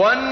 وَالنَّجْمُ